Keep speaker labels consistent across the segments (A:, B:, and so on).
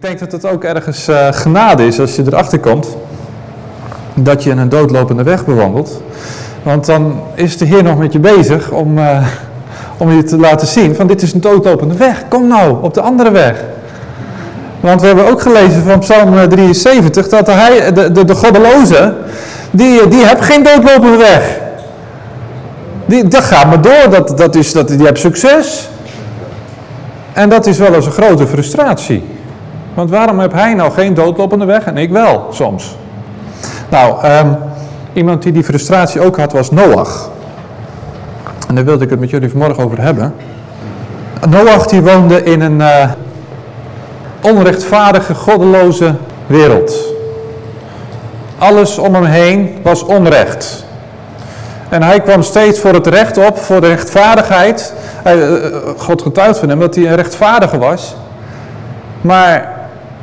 A: Ik denk dat het ook ergens uh, genade is als je erachter komt dat je een doodlopende weg bewandelt. Want dan is de Heer nog met je bezig om, uh, om je te laten zien van dit is een doodlopende weg. Kom nou op de andere weg. Want we hebben ook gelezen van Psalm 73 dat hij, de, de, de goddeloze, die, die heeft geen doodlopende weg. Die, dat gaat maar door, dat, dat is, dat, die hebt succes. En dat is wel eens een grote frustratie. Want waarom heb hij nou geen doodlopende weg en ik wel soms? Nou, um, iemand die die frustratie ook had was Noach. En daar wilde ik het met jullie vanmorgen over hebben. Noach die woonde in een uh, onrechtvaardige, goddeloze wereld. Alles om hem heen was onrecht. En hij kwam steeds voor het recht op, voor de rechtvaardigheid. Uh, God getuigt van hem dat hij een rechtvaardige was. Maar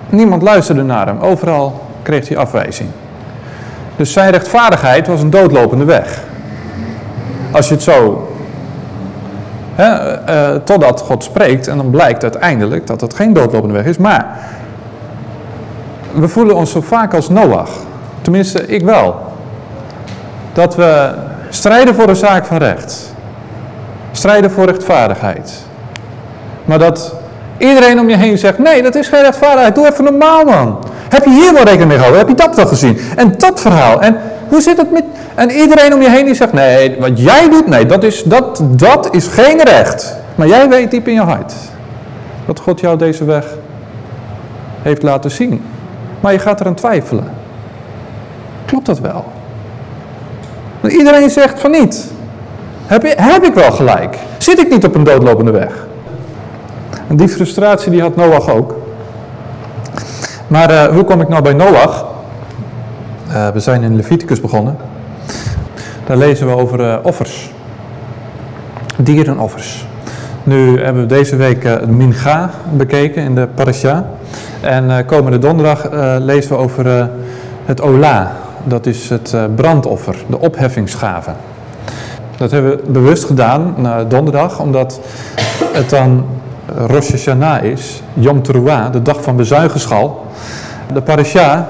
A: niemand luisterde naar hem. Overal kreeg hij afwijzing. Dus zijn rechtvaardigheid was een doodlopende weg. Als je het zo... Hè, uh, totdat God spreekt en dan blijkt uiteindelijk dat het geen doodlopende weg is. Maar we voelen ons zo vaak als Noach. Tenminste, ik wel. Dat we strijden voor de zaak van recht. Strijden voor rechtvaardigheid. Maar dat iedereen om je heen zegt, nee, dat is geen rechtvaardigheid. Doe even normaal, man. Heb je hier wel rekening mee gehouden? Heb je dat wel gezien? En dat verhaal. En hoe zit het met... En iedereen om je heen die zegt, nee, wat jij doet, nee, dat is, dat, dat is geen recht. Maar jij weet diep in je hart dat God jou deze weg heeft laten zien. Maar je gaat eraan twijfelen. Klopt dat wel? Want iedereen zegt van niet. Heb, heb ik wel gelijk? Zit ik niet op een doodlopende weg? Die frustratie die had Noach ook. Maar uh, hoe kom ik nou bij Noach? Uh, we zijn in Leviticus begonnen. Daar lezen we over uh, offers. Dierenoffers. Nu hebben we deze week het Mincha bekeken in de parasha. En komende donderdag lezen we over het Ola. Dat is het brandoffer, de opheffingsgave. Dat hebben we bewust gedaan, donderdag, omdat het dan Rosh Hashanah is, Yom Teruah, de dag van bezuigenschal. De parasha,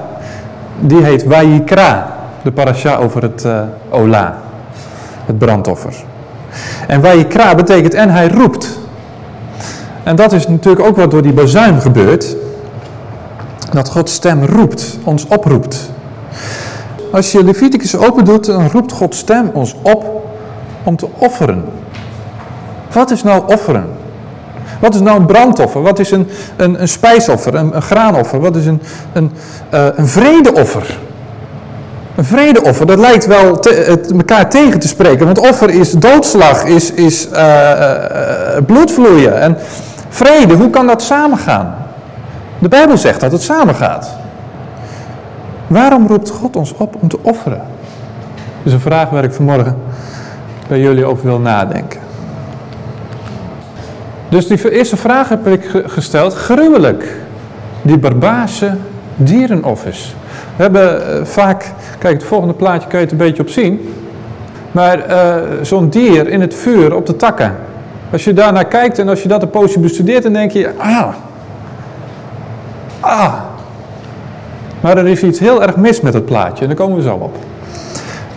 A: die heet Vayikra, de parasha over het uh, Ola, het brandoffer. En Vayikra betekent en hij roept. En dat is natuurlijk ook wat door die bazuin gebeurt. Dat Gods stem roept, ons oproept. Als je Leviticus open doet, dan roept Gods stem ons op om te offeren. Wat is nou offeren? Wat is nou een brandoffer? Wat is een, een, een spijsoffer, een, een graanoffer? Wat is een, een, uh, een vredeoffer? Een vredeoffer, dat lijkt wel te, het, elkaar tegen te spreken. Want offer is doodslag, is, is uh, uh, bloedvloeien. En vrede, hoe kan dat samengaan? De Bijbel zegt dat het samengaat. Waarom roept God ons op om te offeren? Dat is een vraag waar ik vanmorgen bij jullie over wil nadenken. Dus die eerste vraag heb ik gesteld, gruwelijk. Die barbaarse dierenoffers. We hebben uh, vaak, kijk het volgende plaatje kan je het een beetje op zien. Maar uh, zo'n dier in het vuur op de takken. Als je daarnaar kijkt en als je dat een poosje bestudeert, dan denk je, ah, ah. Maar er is iets heel erg mis met het plaatje en daar komen we zo op.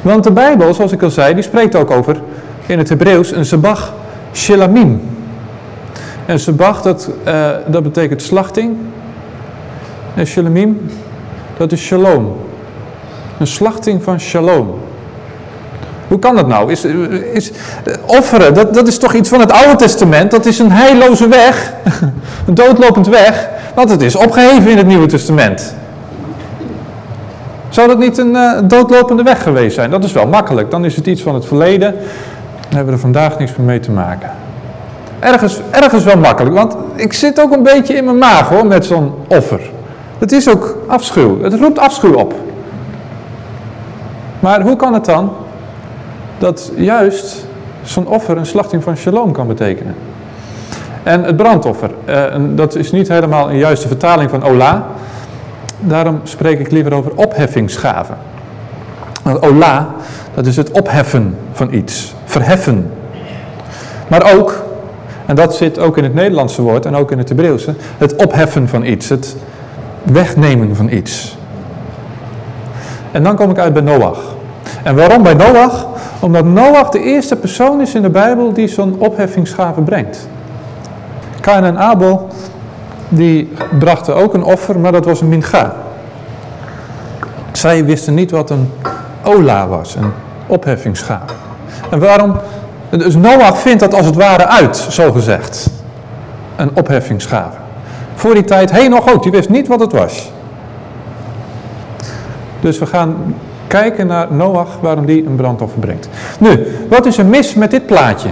A: Want de Bijbel, zoals ik al zei, die spreekt ook over, in het Hebreeuws, een sabach shelamim. En sebach, dat, uh, dat betekent slachting. En shalamim, dat is shalom. Een slachting van shalom. Hoe kan dat nou? Is, is, offeren, dat, dat is toch iets van het Oude Testament? Dat is een heilloze weg, een doodlopend weg, want het is opgeheven in het Nieuwe Testament. Zou dat niet een uh, doodlopende weg geweest zijn? Dat is wel makkelijk. Dan is het iets van het verleden. Dan hebben we er vandaag niks meer mee te maken. Ergens, ergens wel makkelijk, want ik zit ook een beetje in mijn maag hoor, met zo'n offer. Het is ook afschuw, het roept afschuw op. Maar hoe kan het dan dat juist zo'n offer een slachting van shalom kan betekenen? En het brandoffer, eh, dat is niet helemaal een juiste vertaling van ola. Daarom spreek ik liever over opheffingsgaven. Ola, dat is het opheffen van iets, verheffen. Maar ook en dat zit ook in het Nederlandse woord en ook in het Hebreeuwse. Het opheffen van iets. Het, wegnemen van iets. En dan kom ik uit bij Noach. En waarom bij Noach? Omdat Noach de eerste persoon is in de Bijbel die zo'n opheffingsgave brengt. Kain en Abel, die brachten ook een offer, maar dat was een mincha. Zij wisten niet wat een ola was, een opheffingsgave. En waarom? Dus Noach vindt dat als het ware uit, zo gezegd. Een opheffingsgave. Voor die tijd, heen nog ook, die wist niet wat het was. Dus we gaan kijken naar Noach, waarom die een brandoffer brengt. Nu, wat is er mis met dit plaatje?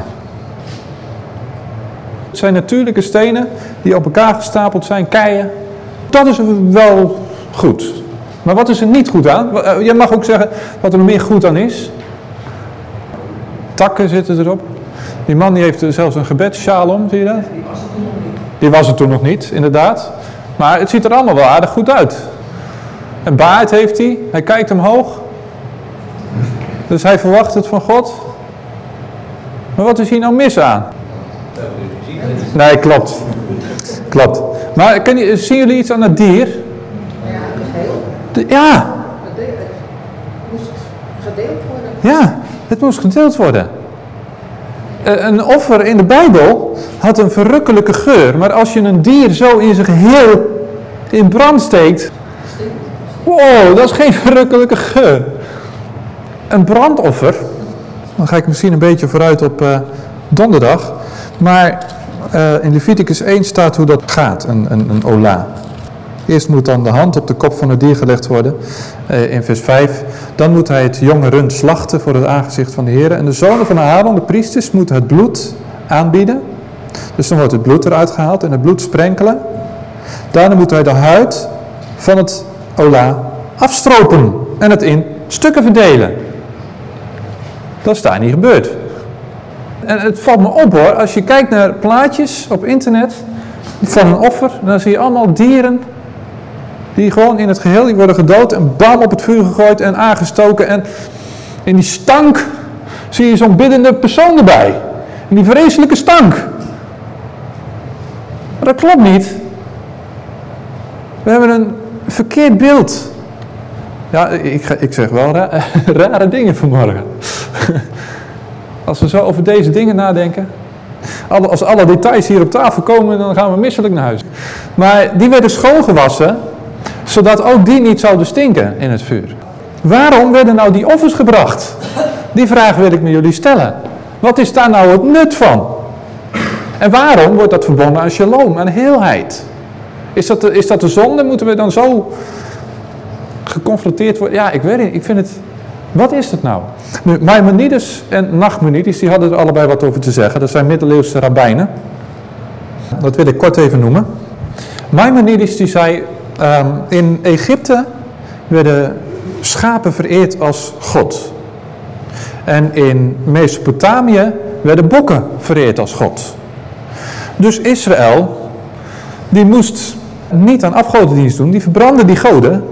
A: Het zijn natuurlijke stenen die op elkaar gestapeld zijn, keien. Dat is wel goed. Maar wat is er niet goed aan? Eh, je mag ook zeggen wat er meer goed aan is. Takken zitten erop. Die man die heeft zelfs een gebed, shalom, zie je dat? Die was er toen nog niet, inderdaad. Maar het ziet er allemaal wel aardig goed uit. Een baard heeft hij, hij kijkt omhoog. Dus hij verwacht het van God. Maar wat is hier nou mis aan? Nee, klopt. Klopt. Maar je, zien jullie iets aan het dier? Ja. Het moest gedeeld worden. Ja, het moest gedeeld worden. Eh, een offer in de Bijbel had een verrukkelijke geur. Maar als je een dier zo in zijn geheel in brand steekt... Wow, dat is geen verrukkelijke geur. Een brandoffer, dan ga ik misschien een beetje vooruit op uh, donderdag. Maar uh, in Leviticus 1 staat hoe dat gaat, een, een, een ola. Eerst moet dan de hand op de kop van het dier gelegd worden, uh, in vers 5. Dan moet hij het jonge rund slachten voor het aangezicht van de Heer. En de zonen van Aaron, de priesters, moeten het bloed aanbieden. Dus dan wordt het bloed eruit gehaald en het bloed sprenkelen. Daarna moet hij de huid van het ola afstropen en het in stukken verdelen. Dat is daar niet gebeurd. En het valt me op hoor, als je kijkt naar plaatjes op internet van een offer, dan zie je allemaal dieren die gewoon in het geheel die worden gedood en bam op het vuur gegooid en aangestoken. En in die stank zie je zo'n biddende persoon erbij. In die vreselijke stank. Maar dat klopt niet. We hebben een verkeerd beeld. Ja, ik, ik zeg wel rare dingen vanmorgen. Als we zo over deze dingen nadenken. Als alle details hier op tafel komen, dan gaan we misselijk naar huis. Maar die werden schoongewassen, zodat ook die niet zouden stinken in het vuur. Waarom werden nou die offers gebracht? Die vraag wil ik met jullie stellen. Wat is daar nou het nut van? En waarom wordt dat verbonden aan shalom, aan heelheid? Is dat, de, is dat de zonde? Moeten we dan zo geconfronteerd worden? Ja, ik weet niet. Ik vind het wat is het nou? Nu, Maimonides en Nachmanides, die hadden er allebei wat over te zeggen. Dat zijn middeleeuwse rabbijnen. Dat wil ik kort even noemen. Maimonides die zei, um, in Egypte werden schapen vereerd als God. En in Mesopotamië werden bokken vereerd als God. Dus Israël, die moest niet aan afgodendienst doen, die verbrandde die goden,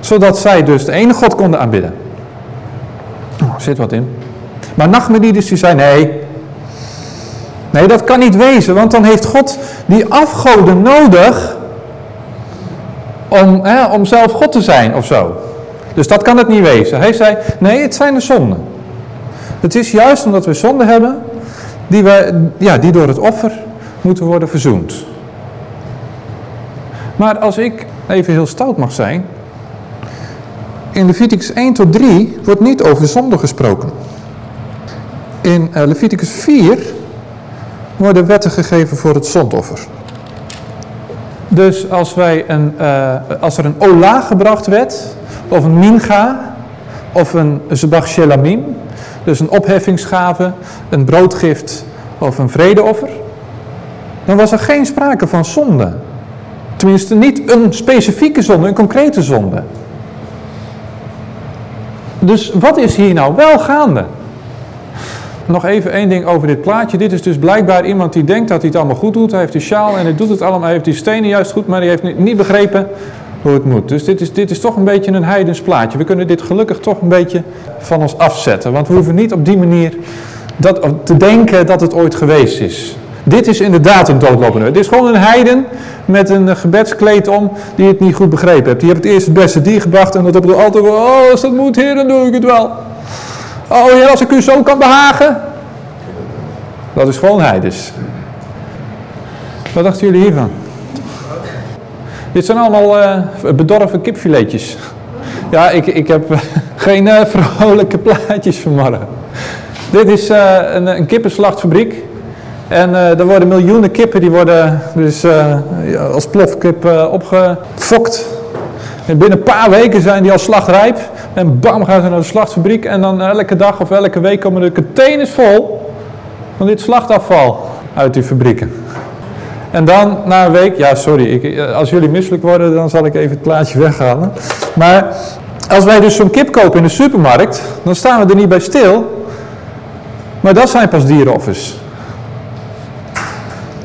A: zodat zij dus de ene God konden aanbidden. Oh, zit wat in. Maar Nachmanides die zei nee. Nee, dat kan niet wezen, want dan heeft God die afgoden nodig om, om zelf God te zijn of zo. Dus dat kan het niet wezen. Hij zei, nee, het zijn de zonden. Het is juist omdat we zonde hebben, die, we, ja, die door het offer moeten worden verzoend. Maar als ik even heel stout mag zijn, in Leviticus 1 tot 3 wordt niet over zonde gesproken. In uh, Leviticus 4 worden wetten gegeven voor het zondoffer. Dus als, wij een, uh, als er een ola gebracht werd, of een mincha, of een zebach shelamim, dus een opheffingsgave, een broodgift of een vredeoffer, dan was er geen sprake van zonde. Tenminste niet een specifieke zonde, een concrete zonde. Dus wat is hier nou wel gaande? Nog even één ding over dit plaatje. Dit is dus blijkbaar iemand die denkt dat hij het allemaal goed doet. Hij heeft die sjaal en hij doet het allemaal. Hij heeft die stenen juist goed, maar hij heeft niet begrepen hoe het moet. Dus dit is, dit is toch een beetje een heidens plaatje. We kunnen dit gelukkig toch een beetje van ons afzetten. Want we hoeven niet op die manier dat, te denken dat het ooit geweest is. Dit is inderdaad een doodlopende. Dit is gewoon een heiden met een gebedskleed om die het niet goed begrepen heeft. Die heeft het eerst het beste dier gebracht en dat op de altaar. Oh, als dat moet, heer, dan doe ik het wel. Oh, heer, als ik u zo kan behagen. Dat is gewoon heidens. Wat dachten jullie hiervan? Dit zijn allemaal uh, bedorven kipfiletjes. Ja, ik, ik heb geen uh, vrolijke plaatjes vanmorgen. Dit is een, een kippenslachtfabriek. En er worden miljoenen kippen, die worden dus als plofkip opgefokt. En binnen een paar weken zijn die al slachtrijp. En bam, gaan ze naar de slachtfabriek. En dan elke dag of elke week komen de containers vol van dit slachtafval uit die fabrieken. En dan na een week, ja sorry, ik, als jullie misselijk worden, dan zal ik even het plaatje weghalen. Maar als wij dus zo'n kip kopen in de supermarkt, dan staan we er niet bij stil. Maar dat zijn pas dierenoffers.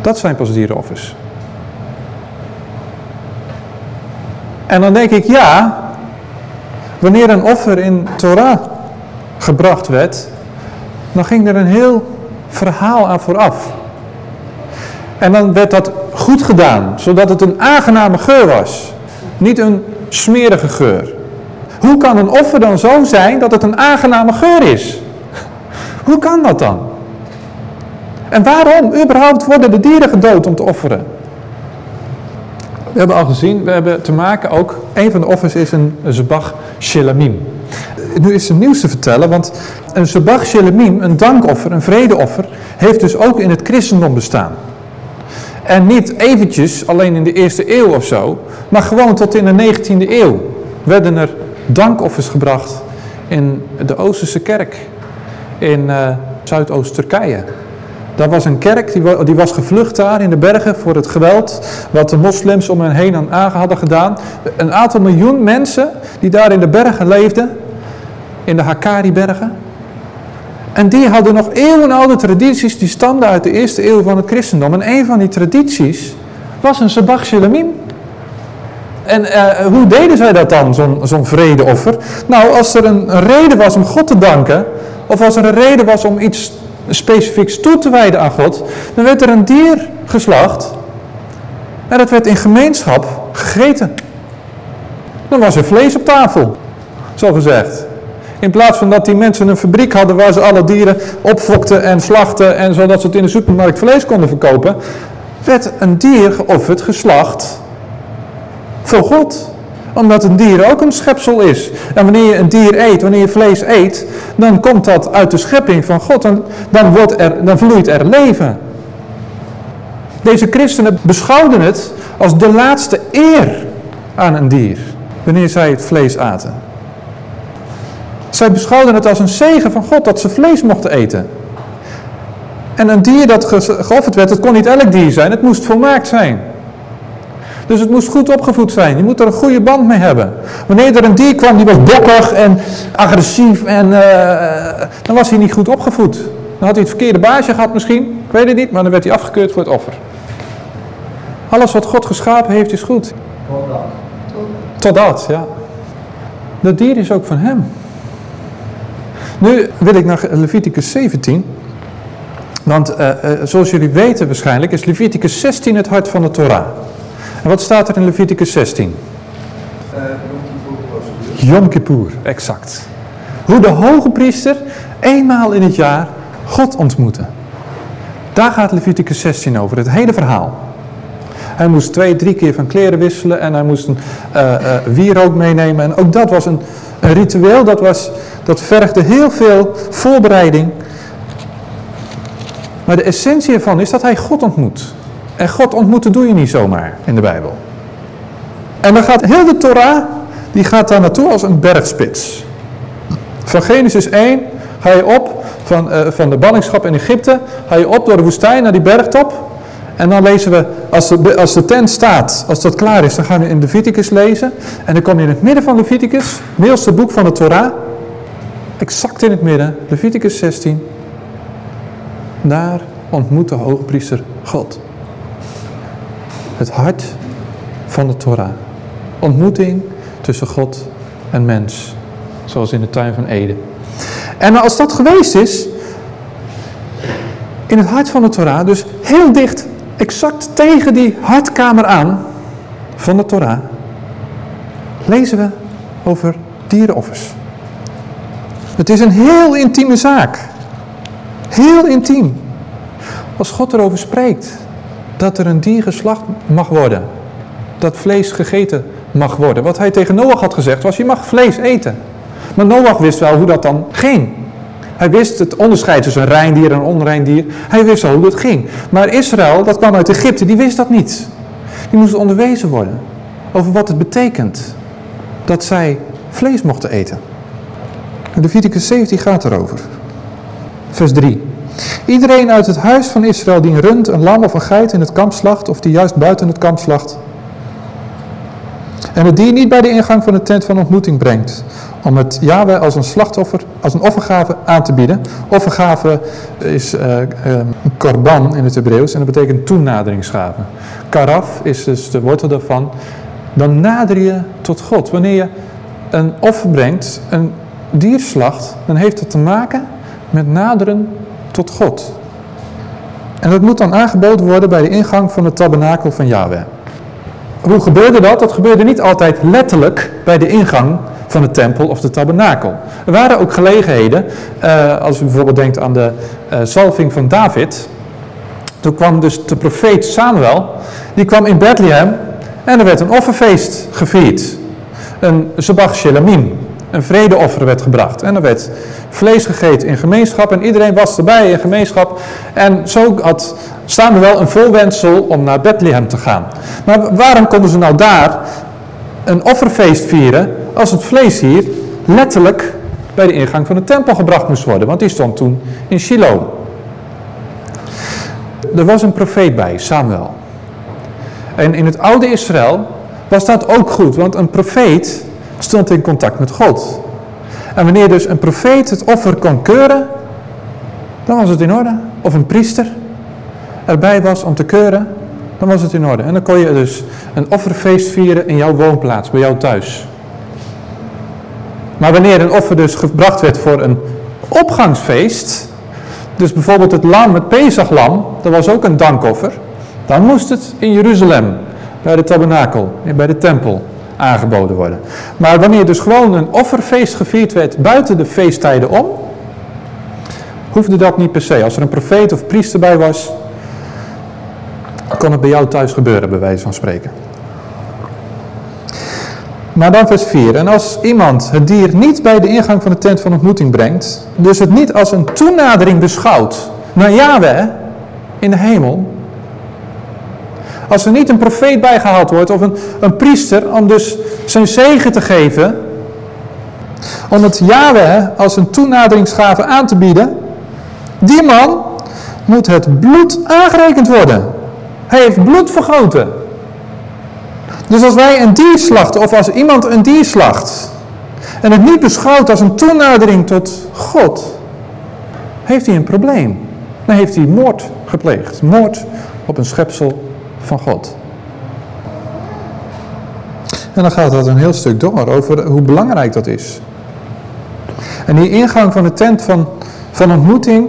A: Dat zijn pas dierenoffers. En dan denk ik, ja, wanneer een offer in Torah gebracht werd, dan ging er een heel verhaal aan vooraf. En dan werd dat goed gedaan, zodat het een aangename geur was. Niet een smerige geur. Hoe kan een offer dan zo zijn dat het een aangename geur is? Hoe kan dat dan? En waarom überhaupt worden de dieren gedood om te offeren? We hebben al gezien, we hebben te maken ook, een van de offers is een zebach shelamim. Nu is er nieuws te vertellen, want een zebach shelamim, een dankoffer, een vredeoffer, heeft dus ook in het christendom bestaan. En niet eventjes, alleen in de eerste eeuw of zo, maar gewoon tot in de 19e eeuw werden er dankoffers gebracht in de Oosterse kerk in uh, Zuidoost-Turkije. Daar was een kerk, die, was gevlucht daar in de bergen voor het geweld wat de moslims om hen heen aan hadden gedaan. Een aantal miljoen mensen die daar in de bergen leefden, in de Hakkari-bergen. En die hadden nog eeuwenoude tradities die stamden uit de eerste eeuw van het christendom. En een van die tradities was een Sabach Shalomim. En uh, hoe deden zij dat dan, zo'n zo'n vredeoffer? Nou, als er een, reden was om God te danken, of als er een reden was om iets specifieks toe te wijden aan God, dan werd er een dier geslacht en dat werd in gemeenschap gegeten. Dan was er vlees op tafel, zo gezegd. In plaats van dat die mensen een fabriek hadden waar ze alle dieren opfokten en slachten en zodat ze het in de supermarkt vlees konden verkopen, werd een dier geofferd, geslacht voor God. Omdat een dier ook een schepsel is. En wanneer je een dier eet, wanneer je vlees eet, dan komt dat uit de schepping van God. En dan, wordt er, dan vloeit er leven. Deze christenen beschouwden het als de laatste eer aan een dier. Wanneer zij het vlees aten. Zij beschouwden het als een zegen van God dat ze vlees mochten eten. En een dier dat geofferd werd, het kon niet elk dier zijn, het moest volmaakt zijn. Dus het moest goed opgevoed zijn. Je moet er een goede band mee hebben. Wanneer er een dier kwam die was bokkig en agressief, en, uh, dan was hij niet goed opgevoed. Dan had hij het verkeerde baasje gehad misschien, ik weet het niet, maar dan werd hij afgekeurd voor het offer. Alles wat God geschapen heeft is goed. Totdat. Totdat, ja. Dat dier is ook van hem. Nu wil ik naar Leviticus 17. Want uh, uh, zoals jullie weten waarschijnlijk is Leviticus 16 het hart van de Torah. Wat staat er in Leviticus 16? Uh, Yom Kippur, exact. Hoe de hoge priester eenmaal in het jaar God ontmoette. Daar gaat Leviticus 16 over, het hele verhaal. Hij moest twee, drie keer van kleren wisselen en hij moest een uh, uh, wierook meenemen. En ook dat was een, een ritueel, dat, was, dat vergde heel veel voorbereiding. Maar de essentie ervan is dat hij God ontmoet. En God ontmoeten doe je niet zomaar in de Bijbel. En dan gaat heel de Torah, die gaat daar naartoe als een bergspits. Van Genesis 1 ga je op, van, uh, van de ballingschap in Egypte, ga je op door de woestijn naar die bergtop. En dan lezen we, als de, als de tent staat, als dat klaar is, dan gaan we in Leviticus lezen. En dan kom je in het midden van Leviticus, middelste boek van de Torah. Exact in het midden, Leviticus 16. Daar ontmoet de hoogpriester God het hart van de Torah. Ontmoeting tussen God en mens. Zoals in de tuin van Eden. En als dat geweest is, in het hart van de Torah, dus heel dicht, exact tegen die hartkamer aan van de Torah, lezen we over dierenoffers. Het is een heel intieme zaak. Heel intiem. Als God erover spreekt dat er een dier geslacht mag worden. Dat vlees gegeten mag worden. Wat hij tegen Noach had gezegd was, je mag vlees eten. Maar Noach wist wel hoe dat dan ging. Hij wist het onderscheid tussen een rein dier en een onrein dier. Hij wist al hoe het ging. Maar Israël, dat kwam uit Egypte, die wist dat niet. Die moest onderwezen worden over wat het betekent dat zij vlees mochten eten. De Leviticus 17 gaat erover. Vers 3. Iedereen uit het huis van Israël die een rund, een lam of een geit in het kamp slacht, of die juist buiten het kamp slacht, en het dier niet bij de ingang van de tent van ontmoeting brengt, om het Yahweh als een slachtoffer, als een offergave aan te bieden. Offergave is uh, korban in het Hebreeuws en dat betekent toenaderingsgave. Karaf is dus de wortel daarvan. Dan nader je tot God. Wanneer je een offer brengt, een dierslacht, dan heeft het te maken met naderen tot God. En dat moet dan aangeboden worden bij de ingang van de tabernakel van Yahweh. Hoe gebeurde dat? Dat gebeurde niet altijd letterlijk bij de ingang van de tempel of de tabernakel. Er waren ook gelegenheden, uh, als u bijvoorbeeld denkt aan de uh, salving van David. Toen kwam dus de profeet Samuel, die kwam in Bethlehem en er werd een offerfeest gevierd. Een Zabach Shelamim, een vredeoffer werd gebracht. En er werd vlees gegeten in gemeenschap en iedereen was erbij in gemeenschap. En zo had Samuel een volwensel om naar Bethlehem te gaan. Maar waarom konden ze nou daar een offerfeest vieren als het vlees hier letterlijk bij de ingang van de tempel gebracht moest worden? Want die stond toen in Shiloh. Er was een profeet bij, Samuel. En in het oude Israël was dat ook goed, want een profeet stond in contact met God. En wanneer dus een profeet het offer kon keuren, dan was het in orde. Of een priester erbij was om te keuren, dan was het in orde. En dan kon je dus een offerfeest vieren in jouw woonplaats, bij jou thuis. Maar wanneer een offer dus gebracht werd voor een opgangsfeest, dus bijvoorbeeld het lam, het Pesachlam, dat was ook een dankoffer, dan moest het in Jeruzalem, bij de tabernakel, bij de tempel aangeboden worden. Maar wanneer dus gewoon een offerfeest gevierd werd buiten de feesttijden om, hoefde dat niet per se. Als er een profeet of priester bij was, kon het bij jou thuis gebeuren, bij wijze van spreken. Maar dan vers 4. En als iemand het dier niet bij de ingang van de tent van ontmoeting brengt, dus het niet als een toenadering beschouwt naar Yahweh in de hemel, als er niet een profeet bijgehaald wordt of een, een priester om dus zijn zegen te geven, om het Yahweh als een toenaderingsgave aan te bieden, die man moet het bloed aangerekend worden. Hij heeft bloed vergoten. Dus als wij een dier slachten of als iemand een dier slacht en het niet beschouwt als een toenadering tot God, heeft hij een probleem. Dan heeft hij moord gepleegd. Moord op een schepsel van God. En dan gaat dat een heel stuk door over hoe belangrijk dat is. En die ingang van de tent van, van ontmoeting,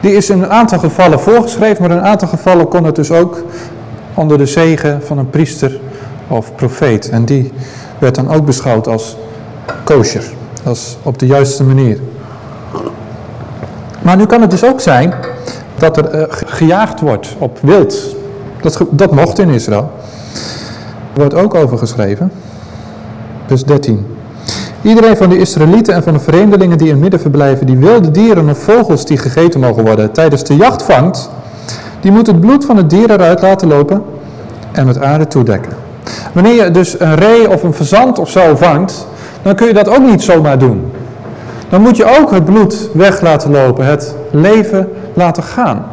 A: die is in een aantal gevallen voorgeschreven, maar in een aantal gevallen kon het dus ook onder de zegen van een priester of profeet. En die werd dan ook beschouwd als kosher, als op de juiste manier. Maar nu kan het dus ook zijn dat er uh, gejaagd wordt op wild. Dat, dat mocht in Israël. Er wordt ook over geschreven. Vers 13. Iedereen van de Israëlieten en van de vreemdelingen die in het midden verblijven, die wilde dieren of vogels die gegeten mogen worden, tijdens de jacht vangt, die moet het bloed van het dier eruit laten lopen en met aarde toedekken. Wanneer je dus een ree of een verzand of zo vangt, dan kun je dat ook niet zomaar doen. Dan moet je ook het bloed weg laten lopen, het leven laten gaan.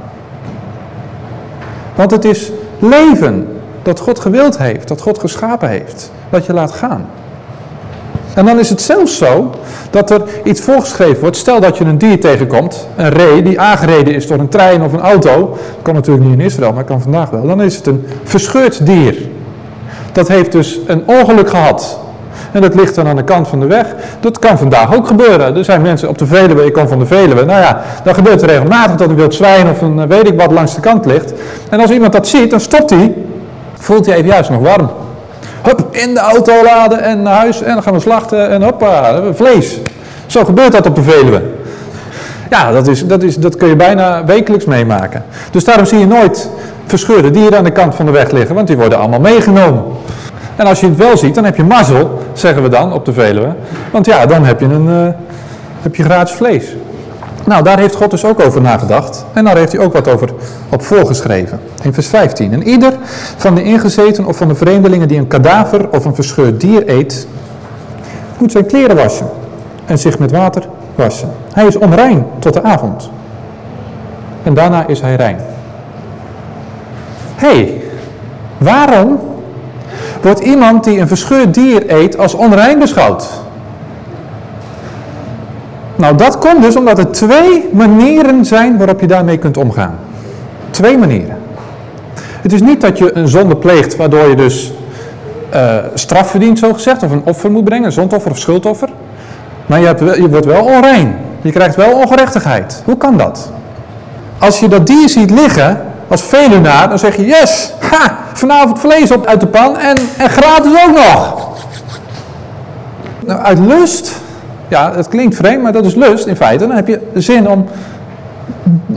A: Want het is leven dat God gewild heeft, dat God geschapen heeft, dat je laat gaan. En dan is het zelfs zo dat er iets voorgeschreven wordt. Stel dat je een dier tegenkomt, een ree die aangereden is door een trein of een auto. kan natuurlijk niet in Israël, maar kan vandaag wel. Dan is het een verscheurd dier. Dat heeft dus een ongeluk gehad. En dat ligt dan aan de kant van de weg. Dat kan vandaag ook gebeuren. Er zijn mensen op de Veluwe, ik kom van de Veluwe. Nou ja, dan gebeurt het regelmatig dat een wild zwijn of een weet ik wat langs de kant ligt. En als iemand dat ziet, dan stopt hij. Voelt hij even juist nog warm. Hup, in de auto laden en naar huis en dan gaan we slachten en hoppa, vlees. Zo gebeurt dat op de Veluwe. Ja, dat, is, dat, is, dat kun je bijna wekelijks meemaken. Dus daarom zie je nooit verscheurde dieren aan de kant van de weg liggen, want die worden allemaal meegenomen. En als je het wel ziet, dan heb je mazzel, zeggen we dan op de Veluwe. Want ja, dan heb je, een, uh, heb je gratis vlees. Nou, daar heeft God dus ook over nagedacht. En daar heeft hij ook wat over op voorgeschreven. In vers 15. En ieder van de ingezeten of van de vreemdelingen die een kadaver of een verscheurd dier eet, moet zijn kleren wassen en zich met water wassen. Hij is onrein tot de avond. En daarna is hij rein. Hey, waarom wordt iemand die een verscheurd dier eet als onrein beschouwd? Nou, dat komt dus omdat er twee manieren zijn waarop je daarmee kunt omgaan. Twee manieren. Het is niet dat je een zonde pleegt waardoor je dus uh, straf verdient, zo gezegd, of een offer moet brengen, zondoffer of schuldoffer. Maar je, hebt, je wordt wel onrein. Je krijgt wel ongerechtigheid. Hoe kan dat? Als je dat dier ziet liggen, als velunaar, dan zeg je, yes, ha, vanavond vlees op uit de pan en, en gratis ook nog. Nou, uit lust, ja, het klinkt vreemd, maar dat is lust in feite. Dan heb je zin om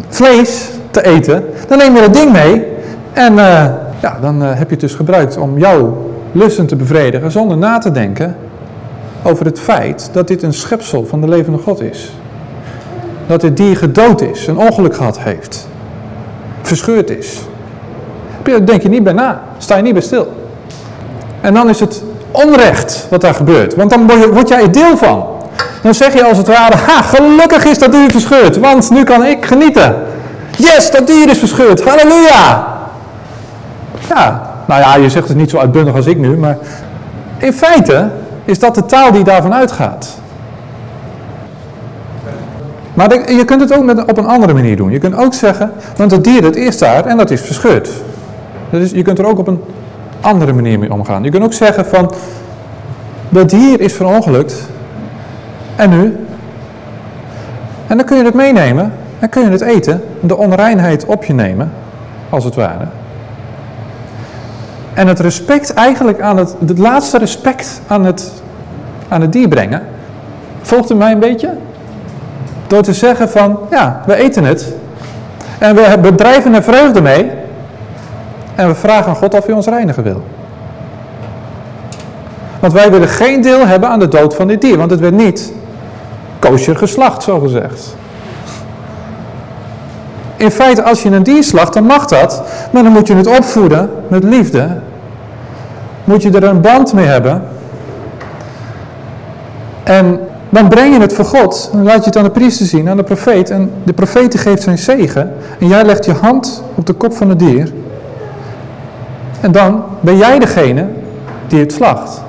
A: vlees te eten. Dan neem je dat ding mee en uh, ja, dan uh, heb je het dus gebruikt om jouw lusten te bevredigen zonder na te denken over het feit dat dit een schepsel van de levende God is. Dat dit dier gedood is, een ongeluk gehad heeft, verscheurd is. Denk je niet bij na, sta je niet bij stil. En dan is het onrecht wat daar gebeurt, want dan word jij er deel van. Dan zeg je als het ware, ha, gelukkig is dat dier verscheurd, want nu kan ik genieten. Yes, dat dier is verscheurd, halleluja! Ja, nou ja, je zegt het niet zo uitbundig als ik nu, maar in feite is dat de taal die daarvan uitgaat. Maar je kunt het ook op een andere manier doen. Je kunt ook zeggen, want het dier dat is daar en dat is verscheurd. Je kunt er ook op een andere manier mee omgaan. Je kunt ook zeggen van, dat dier is verongelukt en nu? En dan kun je het meenemen en kun je het eten, de onreinheid op je nemen, als het ware. En het respect eigenlijk aan het, het laatste respect aan het, aan het dier brengen. Volgt u mij een beetje? Door te zeggen van, ja, we eten het. En we bedrijven er vreugde mee. En we vragen aan God of hij ons reinigen wil. Want wij willen geen deel hebben aan de dood van dit dier. Want het werd niet kosher geslacht, zo gezegd. In feite, als je een dier slacht, dan mag dat. Maar dan moet je het opvoeden met liefde. Moet je er een band mee hebben. En dan breng je het voor God. Dan laat je het aan de priester zien, aan de profeet. En de profeet geeft zijn zegen. En jij legt je hand op de kop van het dier. En dan ben jij degene die het slacht.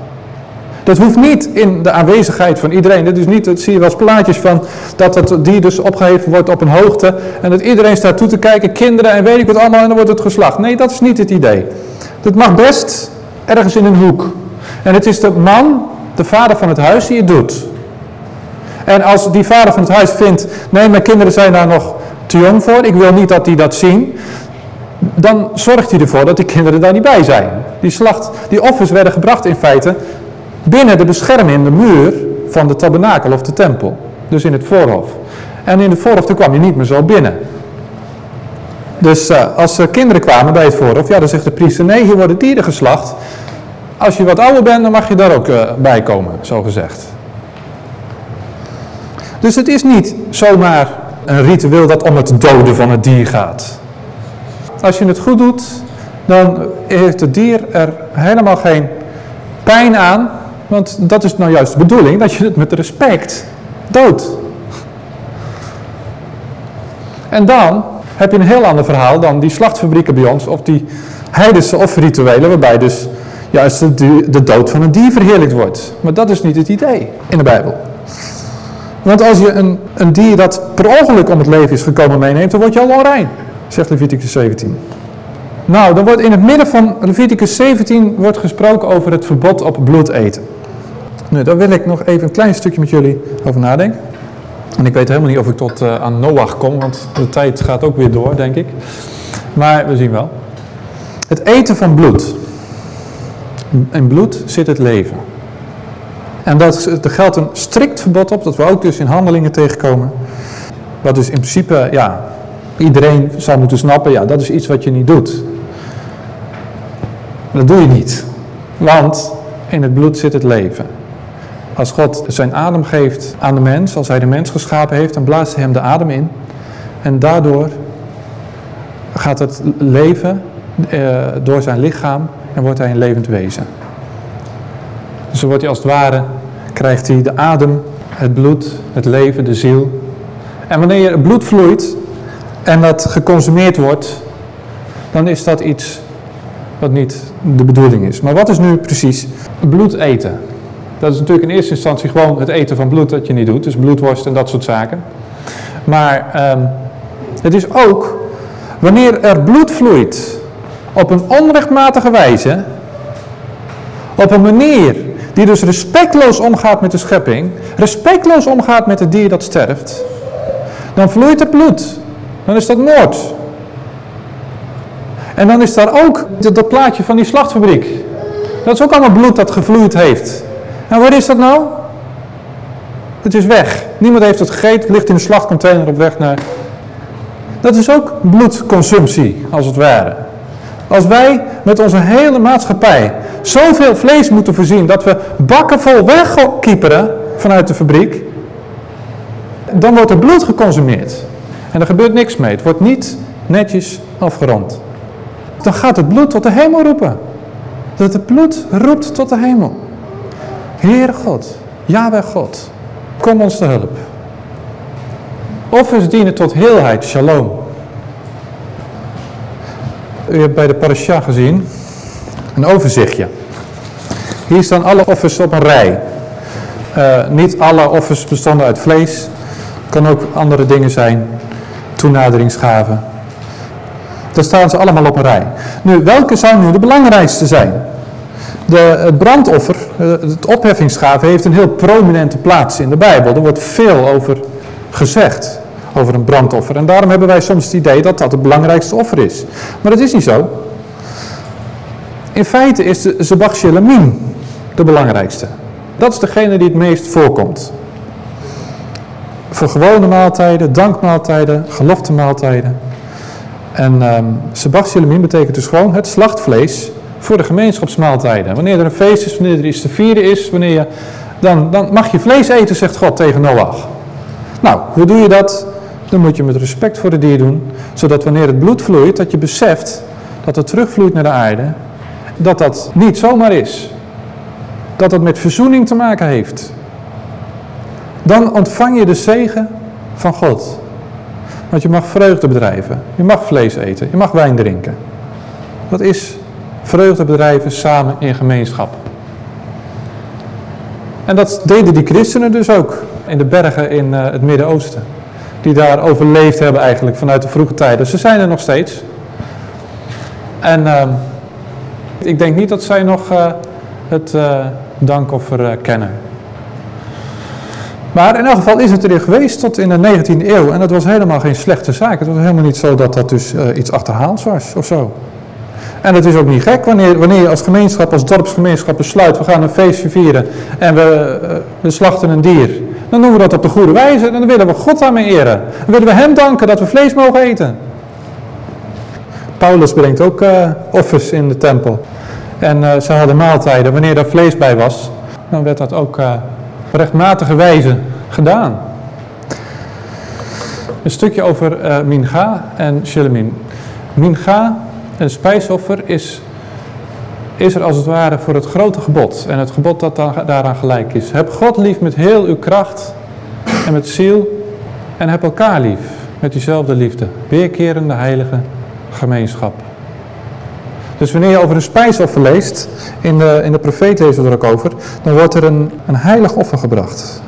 A: Dat hoeft niet in de aanwezigheid van iedereen. Dat is niet, dat zie je wel eens plaatjes van, dat het dier dus opgeheven wordt op een hoogte. En dat iedereen staat toe te kijken, kinderen en weet ik wat allemaal, en dan wordt het geslacht. Nee, dat is niet het idee. Dat mag best ergens in een hoek. En het is de man, de vader van het huis, die het doet. En als die vader van het huis vindt, nee, mijn kinderen zijn daar nog te jong voor, ik wil niet dat die dat zien, dan zorgt hij ervoor dat die kinderen daar niet bij zijn. Die, slacht, die offers werden gebracht in feite binnen de bescherming, de muur van de tabernakel of de tempel. Dus in het voorhof. En in het voorhof kwam je niet meer zo binnen. Dus uh, als er kinderen kwamen bij het voorhof, ja dan zegt de priester, nee hier worden dieren geslacht. Als je wat ouder bent, dan mag je daar ook uh, bij komen, zo gezegd. Dus het is niet zomaar een ritueel dat om het doden van het dier gaat. Als je het goed doet, dan heeft het dier er helemaal geen pijn aan, want dat is nou juist de bedoeling, dat je het met respect doodt. En dan heb je een heel ander verhaal dan die slachtfabrieken bij ons, of die heidense offerrituelen, waarbij dus juist de, de dood van een dier verheerlijkt wordt. Maar dat is niet het idee in de Bijbel. Want als je een, een dier dat per ongeluk om het leven is gekomen meeneemt, dan word je al onrein, zegt Leviticus 17. Nou, dan wordt in het midden van Leviticus 17 wordt gesproken over het verbod op bloed eten. Nu, daar wil ik nog even een klein stukje met jullie over nadenken. En ik weet helemaal niet of ik tot uh, aan Noach kom, want de tijd gaat ook weer door, denk ik. Maar we zien wel. Het eten van bloed. In bloed zit het leven. En dat, er geldt een strikt verbod op, dat we ook dus in handelingen tegenkomen. Wat dus in principe, ja, iedereen zou moeten snappen, ja, dat is iets wat je niet doet. Dat doe je niet. Want in het bloed zit het leven. Als God zijn adem geeft aan de mens, als hij de mens geschapen heeft, dan blaast hij hem de adem in. En daardoor gaat het leven eh, door zijn lichaam en wordt hij een levend wezen. Dus dan wordt hij als het ware, krijgt hij de adem, het bloed, het leven, de ziel. En wanneer het bloed vloeit en dat geconsumeerd wordt, dan is dat iets wat niet de bedoeling is. Maar wat is nu precies bloed eten? Dat is natuurlijk in eerste instantie gewoon het eten van bloed dat je niet doet. Dus bloedworst en dat soort zaken. Maar ehm, het is ook wanneer er bloed vloeit op een onrechtmatige wijze, op een manier die dus respectloos omgaat met de schepping, respectloos omgaat met het dier dat sterft, dan vloeit het bloed. Dan is dat moord. En dan is daar ook dat plaatje van die slachtfabriek. Dat is ook allemaal bloed dat gevloeid heeft. En waar is dat nou? Het is weg. Niemand heeft het gegeten, het ligt in de slachtcontainer op weg naar... Dat is ook bloedconsumptie, als het ware. Als wij met onze hele maatschappij zoveel vlees moeten voorzien dat we bakken vol wegkieperen vanuit de fabriek, dan wordt er bloed geconsumeerd. En er gebeurt niks mee. Het wordt niet netjes afgerond. Dan gaat het bloed tot de hemel roepen. Dat het bloed roept tot de hemel. Heere God, Yahweh God, kom ons te hulp. Offers dienen tot heelheid, shalom. U hebt bij de parasha gezien een overzichtje. Hier staan alle offers op een rij. Uh, niet alle offers bestonden uit vlees. Kan ook andere dingen zijn. Toenaderingsgaven. Daar staan ze allemaal op een rij. Nu, welke zou nu de belangrijkste zijn? De, het brandoffer, eh, het opheffingsgave, heeft een heel prominente plaats in de Bijbel. Er wordt veel over gezegd, over een brandoffer. En daarom hebben wij soms het idee dat dat het belangrijkste offer is. Maar dat is niet zo. In feite is de Shelamim de belangrijkste. Dat is degene die het meest voorkomt. Voor gewone maaltijden, dankmaaltijden, gelofte maaltijden. En um, betekent dus gewoon het slachtvlees voor de gemeenschapsmaaltijden. Wanneer er een feest is, wanneer er iets te vieren is, wanneer je, dan, dan mag je vlees eten, zegt God tegen Noach. Nou, hoe doe je dat? Dan moet je met respect voor het dier doen, zodat wanneer het bloed vloeit, dat je beseft dat het terugvloeit naar de aarde, dat dat niet zomaar is. Dat het met verzoening te maken heeft. Dan ontvang je de zegen van God. Want je mag vreugde bedrijven, je mag vlees eten, je mag wijn drinken. Dat is vreugdebedrijven samen in gemeenschap. En dat deden die christenen dus ook in de bergen in uh, het Midden-Oosten. Die daar overleefd hebben eigenlijk vanuit de vroege tijden. Ze zijn er nog steeds. En uh, ik denk niet dat zij nog uh, het dankoffer kennen. Maar in elk geval is het er geweest tot in de 19e eeuw. En dat was helemaal geen slechte zaak. Het was helemaal niet zo dat dat dus iets achterhaals was of zo. En het is ook niet gek wanneer, wanneer je als gemeenschap, als dorpsgemeenschap besluit, we gaan een feestje vieren en we, uh, we slachten een dier. Dan doen we dat op de goede wijze en dan willen we God daarmee eren. Dan willen we hem danken dat we vlees mogen eten. Paulus brengt ook uh, offers in de tempel. En ze hadden maaltijden. Wanneer er vlees bij was, dan werd dat ook rechtmatige wijze gedaan. Een stukje over Mincha en Shelemim. Mincha een spijsoffer is, is er als het ware voor het grote gebod. En het gebod dat daaraan gelijk is. Heb God lief met heel uw kracht en met ziel. En heb elkaar lief met diezelfde liefde. Weerkerende heilige gemeenschap. Dus wanneer je over een spijsoffer leest, in de, in de profeet lezen we er ook over, dan wordt er een, een heilig offer gebracht.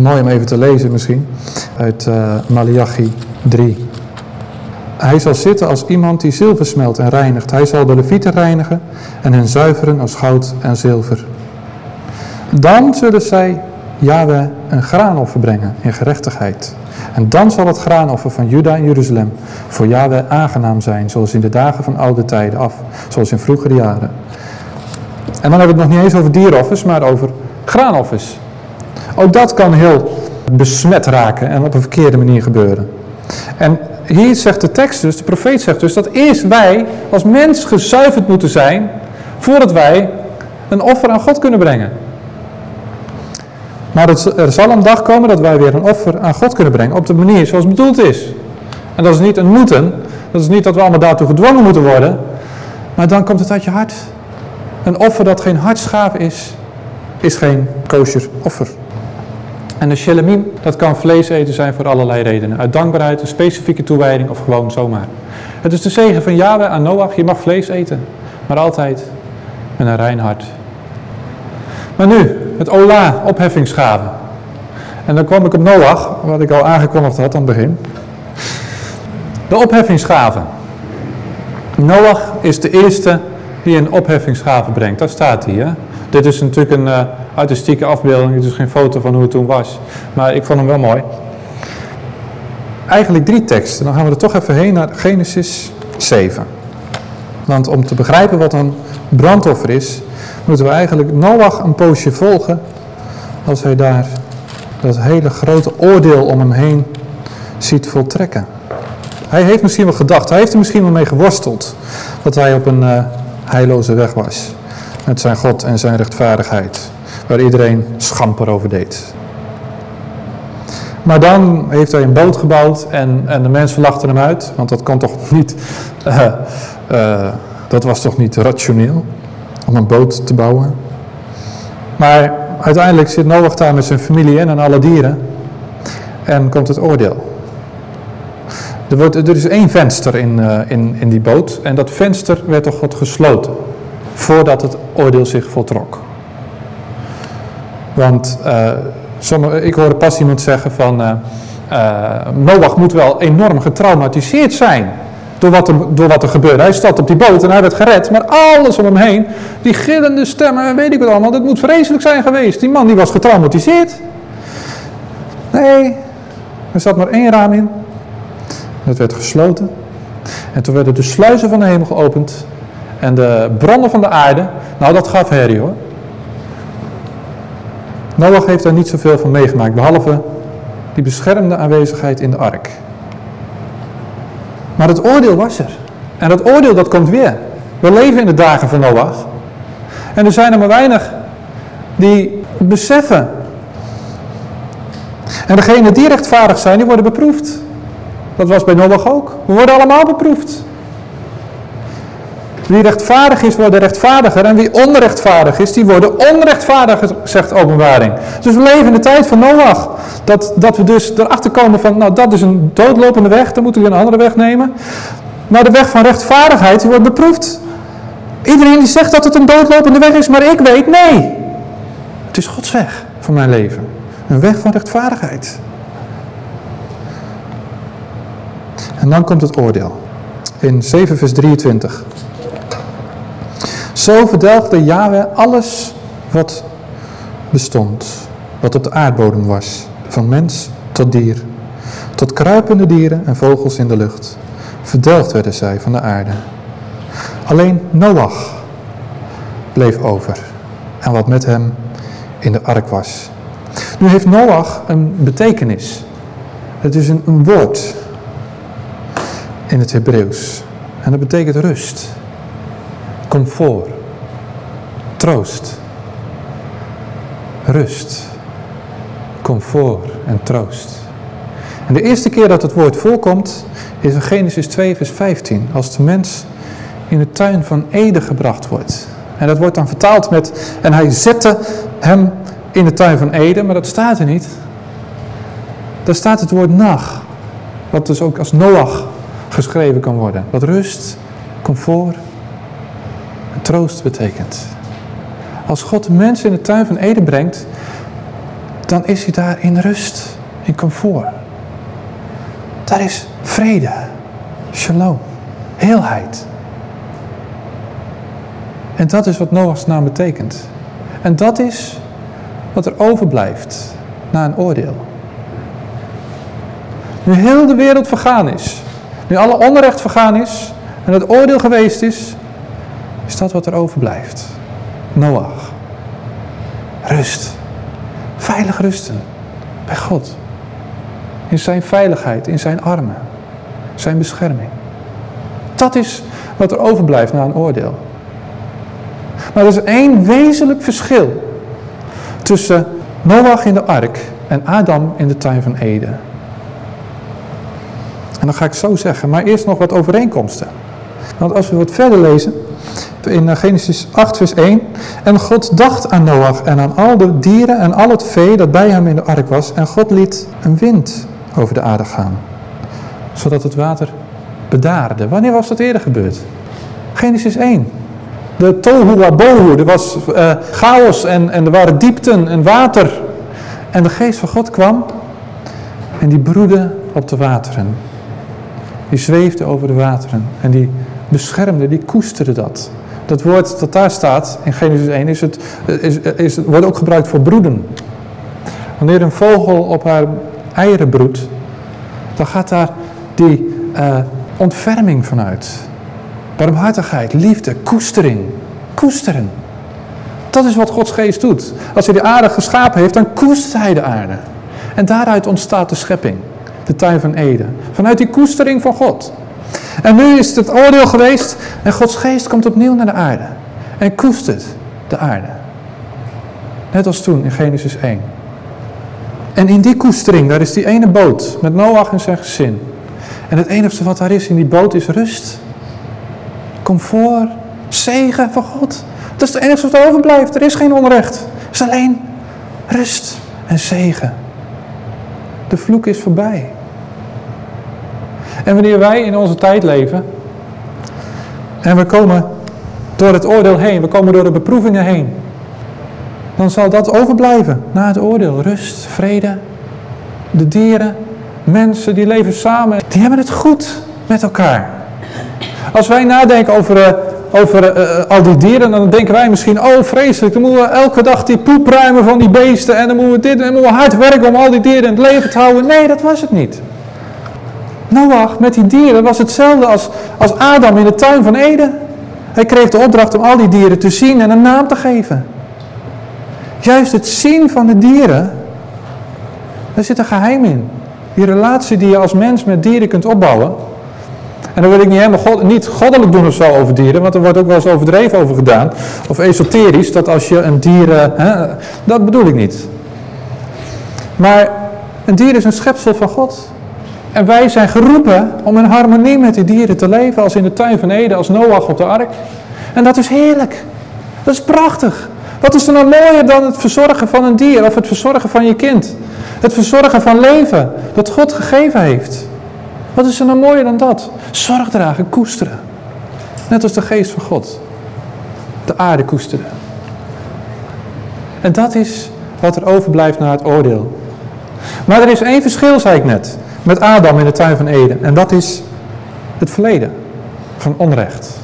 A: Mooi om even te lezen misschien, uit uh, Malachi 3. hij zal zitten als iemand die zilver smelt en reinigt. Hij zal de levieten reinigen en hen zuiveren als goud en zilver. Dan zullen zij Yahweh een graanoffer brengen in gerechtigheid. En dan zal het graanoffer van Juda en Jeruzalem voor Yahweh aangenaam zijn, zoals in de dagen van oude tijden af, zoals in vroegere jaren. En dan hebben we het nog niet eens over dieroffers, maar over graanoffers. Ook dat kan heel besmet raken en op een verkeerde manier gebeuren. En hier zegt de tekst dus, de profeet zegt dus, dat eerst wij als mens gezuiverd moeten zijn, voordat wij een offer aan God kunnen brengen. Maar er zal een dag komen dat wij weer een offer aan God kunnen brengen op de manier zoals het bedoeld is. En dat is niet een moeten, dat is niet dat we allemaal daartoe gedwongen moeten worden, maar dan komt het uit je hart. Een offer dat geen hartschaaf is, is geen kosher offer. En de shelemim, dat kan vlees eten zijn voor allerlei redenen. Uit dankbaarheid, een specifieke toewijding of gewoon zomaar. Het is de zegen van Yahweh aan Noach, je mag vlees eten. Maar altijd met een rein hart. Maar nu, het Ola, opheffingsgave. En dan kwam ik op Noach, wat ik al aangekondigd had aan het begin. De opheffingsgave. Noach is de eerste die een opheffingsgave brengt. Daar staat. Hè? Dit is natuurlijk een uh, artistieke afbeelding, het is geen foto van hoe het toen was. Maar ik vond hem wel mooi. Eigenlijk drie teksten, dan gaan we er toch even heen naar Genesis 7. Want om te begrijpen wat een brandoffer is, moeten we eigenlijk Noach een poosje volgen als hij daar dat hele grote oordeel om hem heen ziet voltrekken. Hij heeft misschien wel gedacht, hij heeft er misschien wel mee geworsteld dat hij op een uh, heilloze weg was. Met zijn God en zijn rechtvaardigheid, waar iedereen schamper over deed. Maar dan heeft hij een boot gebouwd en, en de mensen lachten hem uit, want dat kon toch niet, uh, uh, dat was toch niet rationeel om een boot te bouwen. Maar uiteindelijk zit Noach daar met zijn familie in en alle dieren. En komt het oordeel. Er, wordt, er is één venster in, uh, in, in die boot. En dat venster werd door God gesloten. Voordat het oordeel zich voltrok. Want uh, sommige, ik hoorde pas iemand zeggen van... Uh, Noach moet wel enorm getraumatiseerd zijn door wat, er, door wat er gebeurde. Hij stond op die boot en hij werd gered, maar alles om hem heen, die gillende stemmen, weet ik wat allemaal, dat moet vreselijk zijn geweest. Die man die was getraumatiseerd. Nee, er zat maar één raam in. Dat werd gesloten. En toen werden de sluizen van de hemel geopend. En de bronnen van de aarde, nou dat gaf herrie hoor. Noach heeft daar niet zoveel van meegemaakt, behalve die beschermde aanwezigheid in de ark. Maar het oordeel was er. En dat oordeel dat komt weer. We leven in de dagen van Noach. En er zijn er maar weinig die beseffen. En degenen die rechtvaardig zijn, die worden beproefd. Dat was bij Noach ook. We worden allemaal beproefd. Wie rechtvaardig is, wordt rechtvaardiger. En wie onrechtvaardig is, die worden onrechtvaardiger, zegt openbaring. Dus we leven in de tijd van Noach. Dat, dat we dus erachter komen van, nou dat is een doodlopende weg, dan moeten we een andere weg nemen. Maar de weg van rechtvaardigheid, die wordt beproefd. Iedereen die zegt dat het een doodlopende weg is, maar ik weet, nee. Het is Gods weg voor mijn leven. Een weg van rechtvaardigheid. En dan komt het oordeel. In 7 vers 23. Zo verdelgde Yahweh alles wat bestond, wat op de aardbodem was, van mens tot dier, tot kruipende dieren en vogels in de lucht. Verdelgd werden zij van de aarde. Alleen Noach bleef over en wat met hem in de ark was. Nu heeft Noach een betekenis. Het is een, een woord in het Hebreeuws. En dat betekent rust comfort, troost, rust, comfort en troost. En de eerste keer dat het woord voorkomt is in Genesis 2 vers 15, als de mens in de tuin van Eden gebracht wordt. En dat wordt dan vertaald met, en hij zette hem in de tuin van Eden, maar dat staat er niet. Daar staat het woord nacht, wat dus ook als Noach geschreven kan worden. Wat rust, comfort troost betekent. Als God mensen in de tuin van Eden brengt, dan is hij daar in rust, in comfort. Daar is vrede, Shalom. Heelheid. En dat is wat Noach's naam betekent. En dat is wat er overblijft na een oordeel. Nu heel de wereld vergaan is, nu alle onrecht vergaan is en het oordeel geweest is, is dat wat er overblijft. Noach. Rust. Veilig rusten bij God. In zijn veiligheid, in zijn armen, zijn bescherming. Dat is wat er overblijft na een oordeel. Maar er is één wezenlijk verschil tussen Noach in de ark en Adam in de tuin van Eden. En dan ga ik zo zeggen, maar eerst nog wat overeenkomsten. Want als we wat verder lezen, in eh, Genesis 8 vers 1. En God dacht aan Noach en aan al de dieren en al het vee dat bij hem in de ark was. En God liet een wind over de aarde gaan. Zodat het water bedaarde. Wanneer was dat eerder gebeurd? Genesis 1. De tohu wabohu, er was uh, chaos en, en er waren diepten en water. En de geest van God kwam en die broedde op de wateren. Die zweefde over de wateren en die beschermde, die koesterde dat. Dat woord dat daar staat in Genesis 1 is het, is, is, wordt ook gebruikt voor broeden. Wanneer een vogel op haar eieren broedt, dan gaat daar die uh, ontferming vanuit. Barmhartigheid, liefde, koestering. Koesteren. Dat is wat Gods geest doet. Als hij de aarde geschapen heeft, dan koestert hij de aarde. En daaruit ontstaat de schepping. De tuin van Eden. Vanuit die koestering van God. En nu is het oordeel geweest en Gods geest komt opnieuw naar de aarde. En koestert de aarde. Net als toen in Genesis 1. En in die koestering, daar is die ene boot met Noach en zijn gezin. En het enige wat daar is in die boot is rust. Comfort, zegen van God. Dat is het enige wat overblijft. Er is geen onrecht. Het is alleen rust en zegen. De vloek is voorbij. En wanneer wij in onze tijd leven en we komen door het oordeel heen, we komen door de beproevingen heen, dan zal dat overblijven na het oordeel. Rust, vrede, de dieren, mensen die leven samen, die hebben het goed met elkaar. Als wij nadenken over, uh, over uh, al die dieren, dan denken wij misschien, oh vreselijk, dan moeten we elke dag die poep ruimen van die beesten en dan moeten we dit en dan moeten we hard werken om al die dieren in het leven te houden. Nee, dat was het niet. Noach met die dieren was hetzelfde als, als Adam in de tuin van Eden. Hij kreeg de opdracht om al die dieren te zien en een naam te geven. Juist het zien van de dieren, daar zit een geheim in. Die relatie die je als mens met dieren kunt opbouwen. En dan wil ik niet helemaal god, niet goddelijk doen of zo over dieren, want er wordt ook wel eens overdreven over gedaan. Of esoterisch, dat als je een dier... Hè, dat bedoel ik niet. Maar een dier is een schepsel van God. En wij zijn geroepen om in harmonie met die dieren te leven, als in de tuin van Eden, als Noach op de ark. En dat is heerlijk. Dat is prachtig. Wat is er nou mooier dan het verzorgen van een dier of het verzorgen van je kind? Het verzorgen van leven dat God gegeven heeft. Wat is er nou mooier dan dat? Zorg dragen, koesteren. Net als de geest van God. De aarde koesteren. En dat is wat er overblijft na het oordeel. Maar er is één verschil, zei ik net met Adam in de tuin van Eden. En dat is het verleden van onrecht.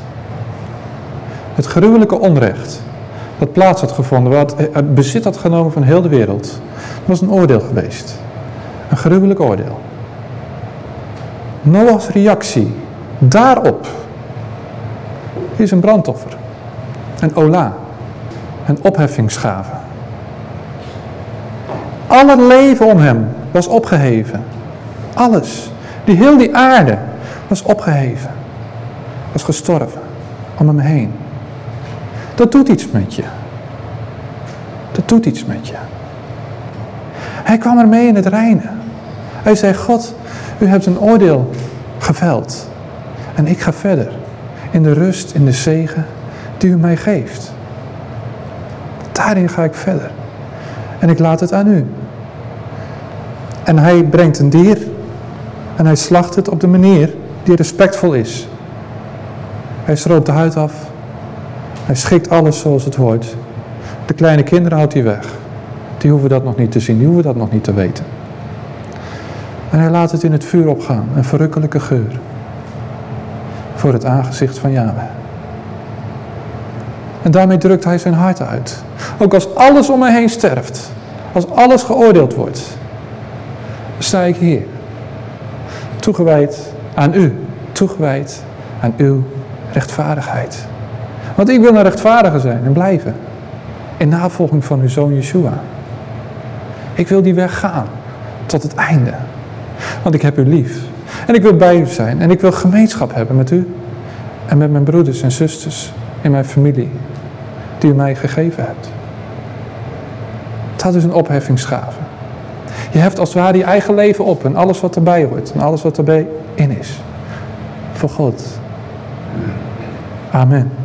A: Het gruwelijke onrecht dat plaats had gevonden, wat het bezit had genomen van heel de wereld. Was een oordeel geweest. Een gruwelijk oordeel. Noah's reactie daarop is een brandoffer. Een ola. Een opheffingsgave. Al het leven om hem was opgeheven. Alles. Die heel die aarde was opgeheven. Was gestorven. Om hem heen. Dat doet iets met je. Dat doet iets met je. Hij kwam ermee in het reine. Hij zei, God, u hebt een oordeel geveld. En ik ga verder. In de rust, in de zegen die u mij geeft. Daarin ga ik verder. En ik laat het aan u. En hij brengt een dier en hij slacht het op de manier die respectvol is. Hij stroopt de huid af. Hij schikt alles zoals het hoort. De kleine kinderen houdt hij weg. Die hoeven dat nog niet te zien, die hoeven dat nog niet te weten. En hij laat het in het vuur opgaan, een verrukkelijke geur. voor het aangezicht van Yahweh. En daarmee drukt hij zijn hart uit. Ook als alles om mij heen sterft, als alles geoordeeld wordt, sta ik hier. Toegewijd aan u, toegewijd aan uw rechtvaardigheid. Want ik wil een rechtvaardiger zijn en blijven. In navolging van uw zoon Yeshua. Ik wil die weg gaan tot het einde. Want ik heb u lief. En ik wil bij u zijn. En ik wil gemeenschap hebben met u. En met mijn broeders en zusters in mijn familie. Die u mij gegeven hebt. Dat is een opheffingsgave. Je heft als het ware je eigen leven op. En alles wat erbij hoort. En alles wat erbij in is. Voor God. Amen.